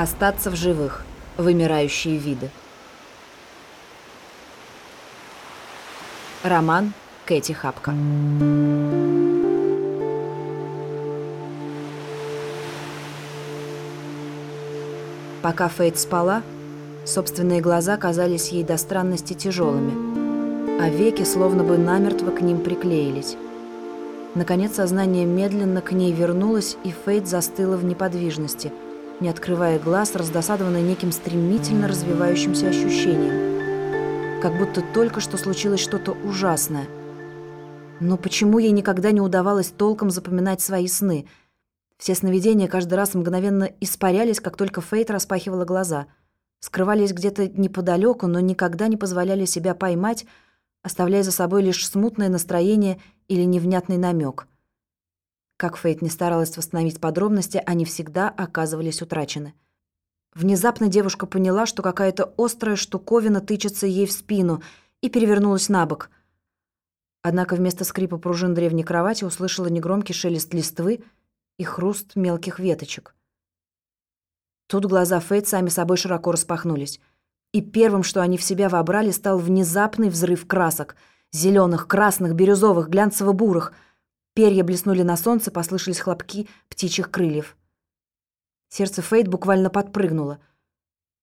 Остаться в живых. Вымирающие виды. Роман Кэти Хапка. Пока Фейт спала, собственные глаза казались ей до странности тяжелыми, а веки словно бы намертво к ним приклеились. Наконец сознание медленно к ней вернулось, и Фейт застыла в неподвижности, не открывая глаз, раздосадованная неким стремительно развивающимся ощущением. Как будто только что случилось что-то ужасное. Но почему ей никогда не удавалось толком запоминать свои сны? Все сновидения каждый раз мгновенно испарялись, как только Фейт распахивала глаза. Скрывались где-то неподалеку, но никогда не позволяли себя поймать, оставляя за собой лишь смутное настроение или невнятный намек. Как Фейт не старалась восстановить подробности, они всегда оказывались утрачены. Внезапно девушка поняла, что какая-то острая штуковина тычется ей в спину, и перевернулась на бок. Однако вместо скрипа пружин древней кровати услышала негромкий шелест листвы и хруст мелких веточек. Тут глаза Фейт сами собой широко распахнулись. И первым, что они в себя вобрали, стал внезапный взрыв красок. Зеленых, красных, бирюзовых, глянцево-бурых. Перья блеснули на солнце, послышались хлопки птичьих крыльев. Сердце Фейт буквально подпрыгнуло.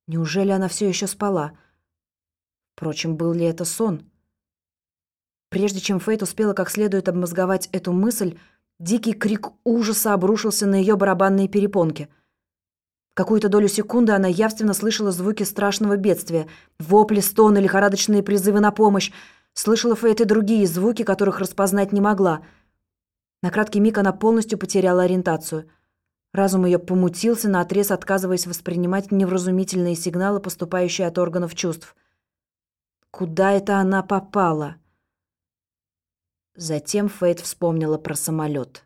Неужели она все еще спала? Впрочем, был ли это сон? Прежде чем Фейт успела как следует обмозговать эту мысль, дикий крик ужаса обрушился на ее барабанные перепонки — Какую-то долю секунды она явственно слышала звуки страшного бедствия. Вопли, стоны, лихорадочные призывы на помощь. Слышала Фейт и другие звуки, которых распознать не могла. На краткий миг она полностью потеряла ориентацию. Разум ее помутился, наотрез отказываясь воспринимать невразумительные сигналы, поступающие от органов чувств. Куда это она попала? Затем Фейт вспомнила про самолет.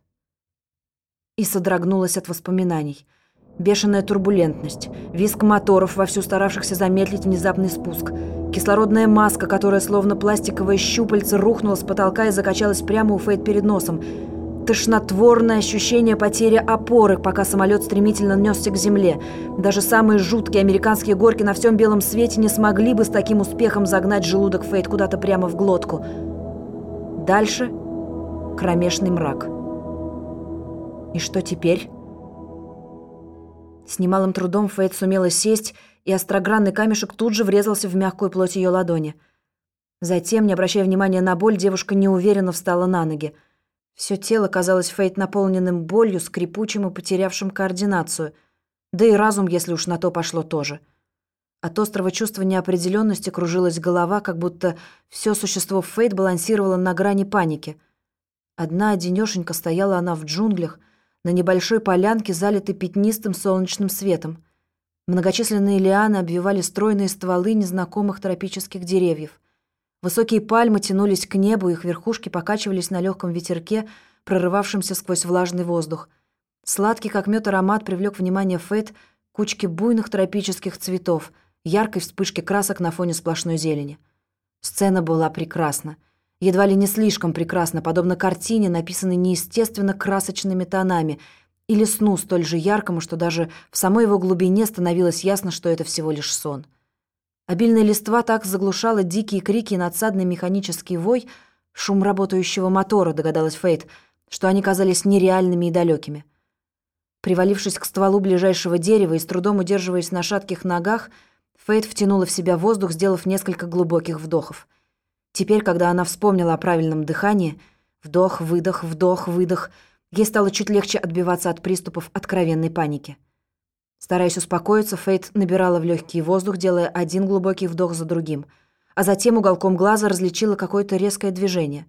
И содрогнулась от воспоминаний — Бешеная турбулентность, визг моторов, вовсю старавшихся замедлить внезапный спуск, кислородная маска, которая словно пластиковое щупальце рухнула с потолка и закачалась прямо у Фейт перед носом, тошнотворное ощущение потери опоры, пока самолет стремительно несся к земле. Даже самые жуткие американские горки на всем белом свете не смогли бы с таким успехом загнать желудок Фейт куда-то прямо в глотку. Дальше кромешный мрак. И что теперь? С немалым трудом Фейт сумела сесть, и острогранный камешек тут же врезался в мягкую плоть ее ладони. Затем, не обращая внимания на боль, девушка неуверенно встала на ноги. Все тело казалось Фейт наполненным болью, скрипучим и потерявшим координацию. Да и разум, если уж на то пошло, тоже. От острого чувства неопределенности кружилась голова, как будто все существо Фейт балансировало на грани паники. Одна одинешенька стояла она в джунглях, на небольшой полянке, залитой пятнистым солнечным светом. Многочисленные лианы обвивали стройные стволы незнакомых тропических деревьев. Высокие пальмы тянулись к небу, их верхушки покачивались на легком ветерке, прорывавшемся сквозь влажный воздух. Сладкий, как мед, аромат привлек внимание Фейт кучки буйных тропических цветов, яркой вспышки красок на фоне сплошной зелени. Сцена была прекрасна — едва ли не слишком прекрасно, подобно картине, написанной неестественно красочными тонами, или сну столь же яркому, что даже в самой его глубине становилось ясно, что это всего лишь сон. Обильная листва так заглушала дикие крики и надсадный механический вой, шум работающего мотора, догадалась Фейт, что они казались нереальными и далекими. Привалившись к стволу ближайшего дерева и с трудом удерживаясь на шатких ногах, Фейт втянула в себя воздух, сделав несколько глубоких вдохов — Теперь, когда она вспомнила о правильном дыхании, вдох, выдох, вдох, выдох, ей стало чуть легче отбиваться от приступов откровенной паники. Стараясь успокоиться, Фейт набирала в легкий воздух, делая один глубокий вдох за другим, а затем уголком глаза различила какое-то резкое движение.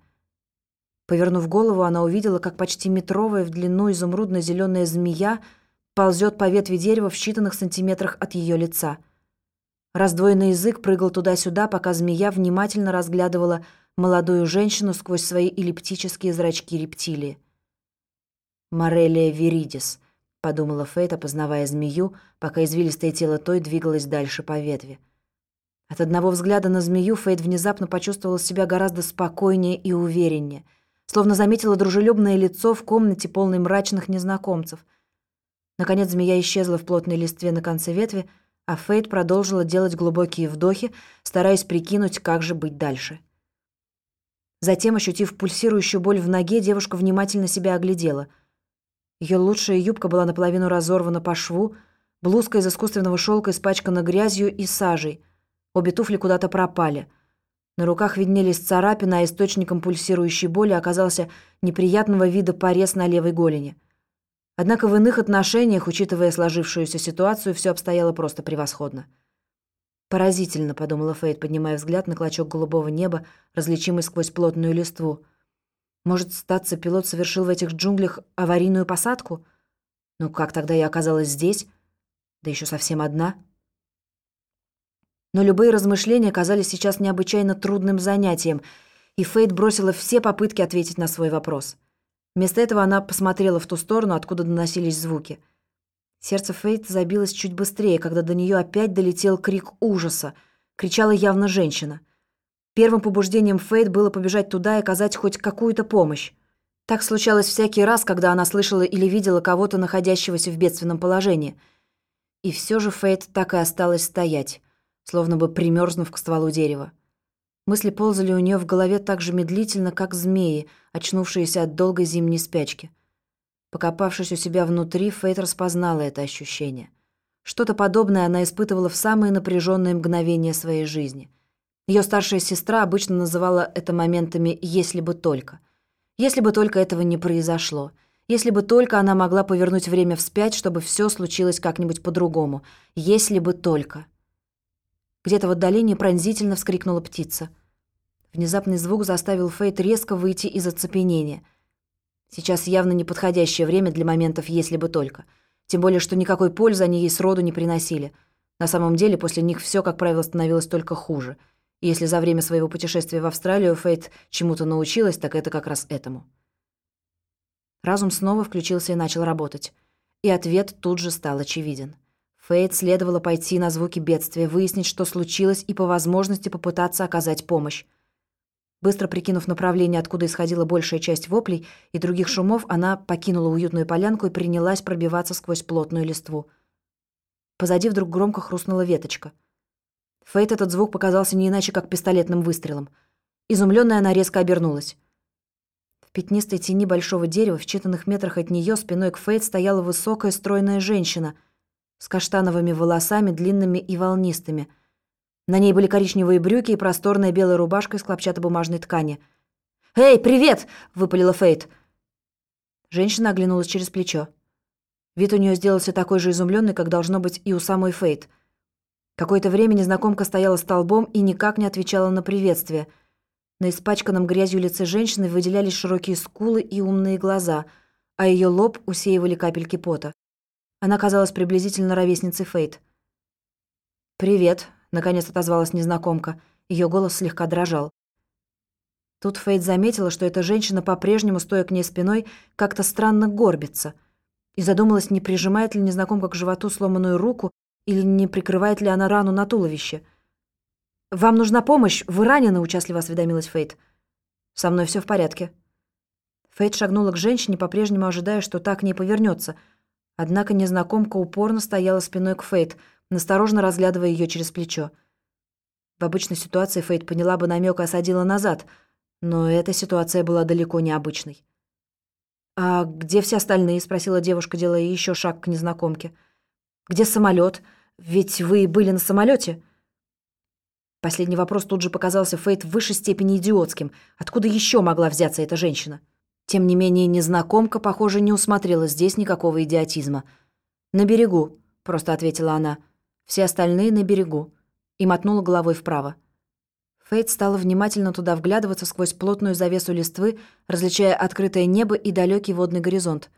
Повернув голову, она увидела, как почти метровая в длину изумрудно-зеленая змея ползет по ветви дерева в считанных сантиметрах от ее лица — Раздвоенный язык прыгал туда-сюда, пока змея внимательно разглядывала молодую женщину сквозь свои эллиптические зрачки рептилии. «Морелия Виридис», — подумала Фейт, опознавая змею, пока извилистое тело той двигалось дальше по ветви. От одного взгляда на змею Фейт внезапно почувствовала себя гораздо спокойнее и увереннее, словно заметила дружелюбное лицо в комнате, полной мрачных незнакомцев. Наконец змея исчезла в плотной листве на конце ветви, а Фейт продолжила делать глубокие вдохи, стараясь прикинуть, как же быть дальше. Затем, ощутив пульсирующую боль в ноге, девушка внимательно себя оглядела. Ее лучшая юбка была наполовину разорвана по шву, блузка из искусственного шелка испачкана грязью и сажей. Обе туфли куда-то пропали. На руках виднелись царапины, а источником пульсирующей боли оказался неприятного вида порез на левой голени. Однако в иных отношениях, учитывая сложившуюся ситуацию, все обстояло просто превосходно. «Поразительно», — подумала Фейт, поднимая взгляд на клочок голубого неба, различимый сквозь плотную листву. «Может, статься пилот совершил в этих джунглях аварийную посадку? Ну как тогда я оказалась здесь? Да еще совсем одна?» Но любые размышления казались сейчас необычайно трудным занятием, и Фейт бросила все попытки ответить на свой вопрос. Вместо этого она посмотрела в ту сторону, откуда доносились звуки — Сердце Фейт забилось чуть быстрее, когда до нее опять долетел крик ужаса. Кричала явно женщина. Первым побуждением Фейт было побежать туда и оказать хоть какую-то помощь. Так случалось всякий раз, когда она слышала или видела кого-то, находящегося в бедственном положении. И все же Фейт так и осталась стоять, словно бы примерзнув к стволу дерева. Мысли ползали у нее в голове так же медлительно, как змеи, очнувшиеся от долгой зимней спячки. Покопавшись у себя внутри, Фейт распознала это ощущение. Что-то подобное она испытывала в самые напряженные мгновения своей жизни. Ее старшая сестра обычно называла это моментами «если бы только». Если бы только этого не произошло. Если бы только она могла повернуть время вспять, чтобы все случилось как-нибудь по-другому. Если бы только. Где-то в отдалении пронзительно вскрикнула птица. Внезапный звук заставил Фейт резко выйти из оцепенения – Сейчас явно неподходящее время для моментов «если бы только». Тем более, что никакой пользы они ей сроду не приносили. На самом деле, после них все, как правило, становилось только хуже. Если за время своего путешествия в Австралию Фейт чему-то научилась, так это как раз этому. Разум снова включился и начал работать. И ответ тут же стал очевиден. Фейт следовало пойти на звуки бедствия, выяснить, что случилось, и по возможности попытаться оказать помощь. Быстро прикинув направление, откуда исходила большая часть воплей и других шумов, она покинула уютную полянку и принялась пробиваться сквозь плотную листву. Позади вдруг громко хрустнула веточка. Фейт этот звук показался не иначе, как пистолетным выстрелом. Изумленная она резко обернулась. В пятнистой тени большого дерева, в считанных метрах от нее, спиной к Фейт стояла высокая стройная женщина с каштановыми волосами, длинными и волнистыми — на ней были коричневые брюки и просторная белая рубашка из хлопчатобумажной ткани. «Эй, привет!» — выпалила Фейт. Женщина оглянулась через плечо. Вид у нее сделался такой же изумленный, как должно быть и у самой Фейт. Какое-то время незнакомка стояла столбом и никак не отвечала на приветствие. На испачканном грязью лице женщины выделялись широкие скулы и умные глаза, а ее лоб усеивали капельки пота. Она казалась приблизительно ровесницей Фейт. «Привет», наконец отозвалась незнакомка. Ее голос слегка дрожал. Тут Фейт заметила, что эта женщина по-прежнему, стоя к ней спиной, как-то странно горбится. И задумалась, не прижимает ли незнакомка к животу сломанную руку или не прикрывает ли она рану на туловище. «Вам нужна помощь? Вы ранены?» – участливо осведомилась Фейт. «Со мной все в порядке». Фейт шагнула к женщине, по-прежнему ожидая, что так не повернется. Однако незнакомка упорно стояла спиной к Фейт – насторожно разглядывая ее через плечо. В обычной ситуации Фейт поняла бы намек и осадила назад, но эта ситуация была далеко не обычной. «А где все остальные?» — спросила девушка, делая еще шаг к незнакомке. «Где самолет? Ведь вы были на самолете?» Последний вопрос тут же показался Фейт в высшей степени идиотским. Откуда еще могла взяться эта женщина? Тем не менее, незнакомка, похоже, не усмотрела здесь никакого идиотизма. «На берегу», — просто ответила она все остальные на берегу, и мотнула головой вправо. Фейт стала внимательно туда вглядываться сквозь плотную завесу листвы, различая открытое небо и далекий водный горизонт.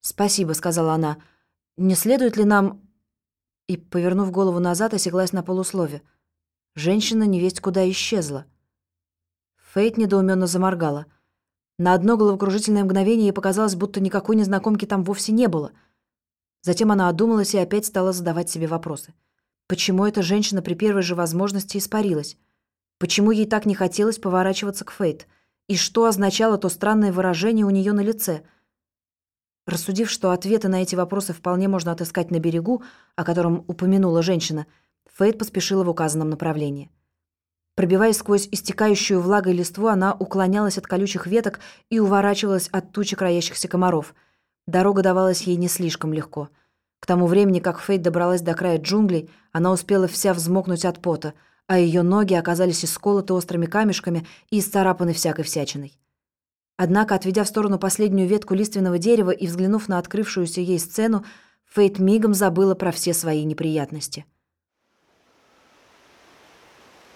«Спасибо», — сказала она. «Не следует ли нам...» И, повернув голову назад, осеклась на полуслове. Женщина невесть куда исчезла. Фейт недоуменно заморгала. На одно головокружительное мгновение ей показалось, будто никакой незнакомки там вовсе не было — Затем она одумалась и опять стала задавать себе вопросы. Почему эта женщина при первой же возможности испарилась? Почему ей так не хотелось поворачиваться к Фейт? И что означало то странное выражение у нее на лице? Рассудив, что ответы на эти вопросы вполне можно отыскать на берегу, о котором упомянула женщина, Фейт поспешила в указанном направлении. Пробиваясь сквозь истекающую влагой листву, она уклонялась от колючих веток и уворачивалась от тучи краящихся комаров. Дорога давалась ей не слишком легко. К тому времени, как Фейт добралась до края джунглей, она успела вся взмокнуть от пота, а ее ноги оказались исколоты острыми камешками и исцарапаны всякой всячиной. Однако, отведя в сторону последнюю ветку лиственного дерева и взглянув на открывшуюся ей сцену, Фейт мигом забыла про все свои неприятности.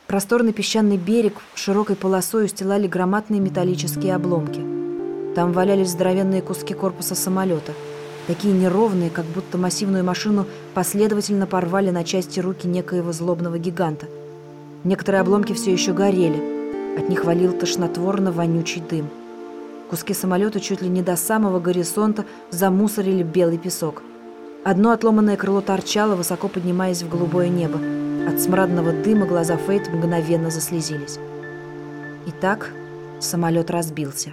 Просторный песчаный берег широкой полосой устилали громадные металлические обломки. Там валялись здоровенные куски корпуса самолета, такие неровные, как будто массивную машину последовательно порвали на части руки некоего злобного гиганта. Некоторые обломки все еще горели, от них валил тошнотворно-вонючий дым – Куски самолета чуть ли не до самого горизонта замусорили белый песок. Одно отломанное крыло торчало, высоко поднимаясь в голубое небо. От смрадного дыма глаза Фейт мгновенно заслезились. Итак, самолет разбился.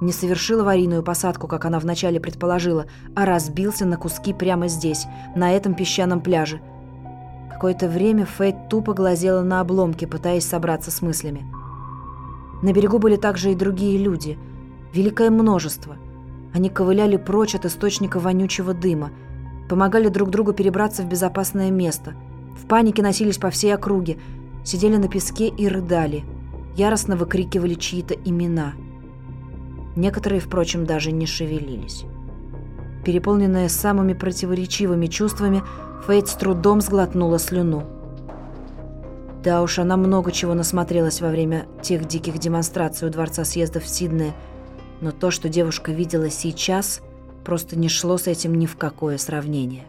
Не совершил аварийную посадку, как она вначале предположила, а разбился на куски прямо здесь, на этом песчаном пляже. Какое-то время Фейт тупо глазела на обломки, пытаясь собраться с мыслями. На берегу были также и другие люди – Великое множество. Они ковыляли прочь от источника вонючего дыма, помогали друг другу перебраться в безопасное место. В панике носились по всей округе, сидели на песке и рыдали, яростно выкрикивали чьи-то имена. Некоторые, впрочем, даже не шевелились. Переполненная самыми противоречивыми чувствами, Фейт с трудом сглотнула слюну. Да уж, она много чего насмотрелась во время тех диких демонстраций у Дворца съездов в Сиднее – но то, что девушка видела сейчас, просто не шло с этим ни в какое сравнение.